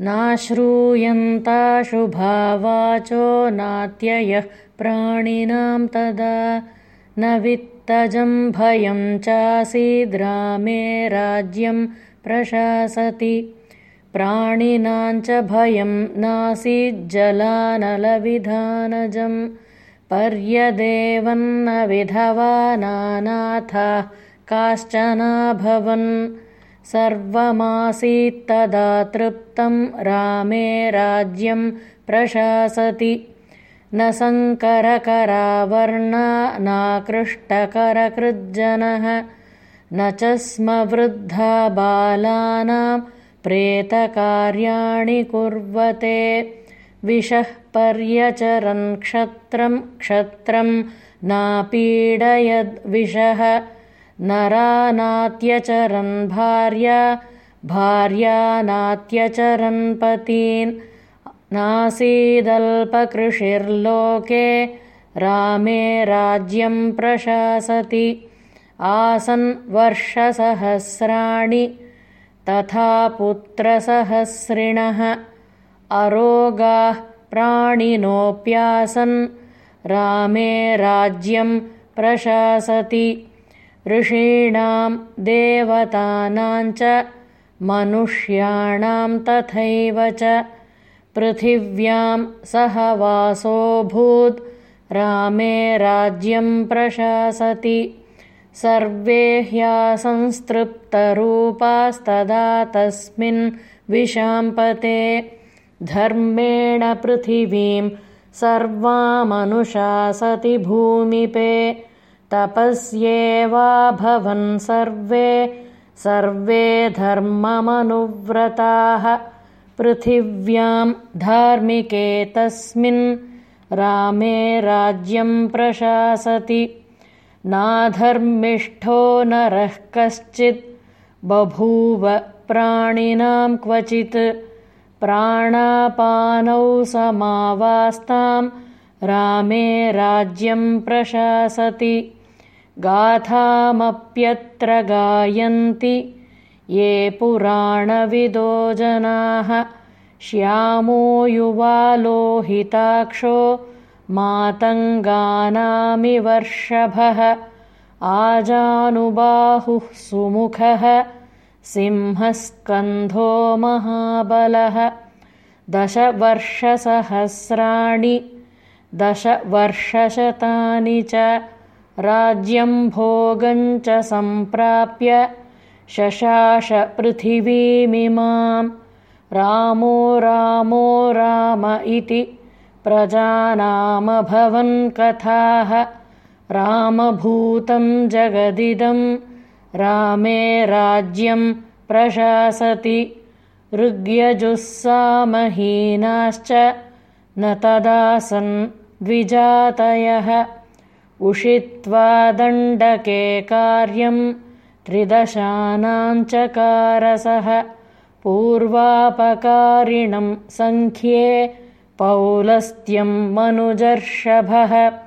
नाश्रूयन्ताशुभावाचो नात्ययः प्राणिनां तदा न वित्तजं भयं चासीद्रामे राज्यं प्रशासति। प्राणिनाञ्च भयं नासीज्जलानलविधानजं पर्यदेवन्न विधवा नानाथाः काश्चनाभवन् सर्वमासीत्तदा तृप्तं रामे राज्यं प्रशासति। न सङ्करकरावर्णा नाकृष्टकरकृज्जनः न च स्म वृद्धा बालानां प्रेतकार्याणि कुर्वते। विषः पर्यचरन् क्षत्रं क्षत्रं नापीडयद्विषः नरा नात्यचरन् भार्या नात्यचरन् पतीन् नासीदल्पकृषिर्लोके रामे राज्यं प्रशासति। आसन् वर्षसहस्राणि तथा पुत्रसहस्रिणः। अरोगाः प्राणिनोऽप्यासन् रामे राज्यं प्रशासति ऋषीणां देवतानां च मनुष्याणां तथैव च। पृथिव्यां सहवासोऽभूत् रामे राज्यं प्रशासति। सर्वे ह्यासंस्तृप्तरूपास्तदा तस्मिन् विशाम्पते। धर्मेण पृथिवीं सर्वामनुशासति भूमिपे तपस्येवाभवन् सर्वे सर्वे धर्ममनुव्रताः। पृथिव्यां धार्मिके तस्मिन् रामे राज्यं प्रशासति। नाधर्मिष्ठो नरः कश्चित् बभूव प्राणिनां क्वचित्। प्राणापानौ समावास्तां रामे राज्यं प्रशासति। गाथामप्यत्र गायन्ति। ये पुराणविदो जनाः। श्यामो युवालोहिताक्षो मातङ्गानामिवर्षभः आजानुबाहुः सुमुखः। सिंहस्कन्धो महाबलः। दशवर्षसहस्राणि दशवर्षशतानि च राज्यं भोगञ्च सम्प्राप्य शशाश पृथिवीमिमां रामो रामो राम इति प्रजानामभवन् कथाः। रामभूतं जगदिदं रामे राज्यं प्रशासति। ऋग्यजुस्सामहीनाश्च न तदासन् द्विजातयः। उषित्वा दण्डके कार्यं त्रिदशानाञ्चकारसः। पूर्वापकारिणं सङ्ख्ये पौलस्त्यं मनुजर्षभः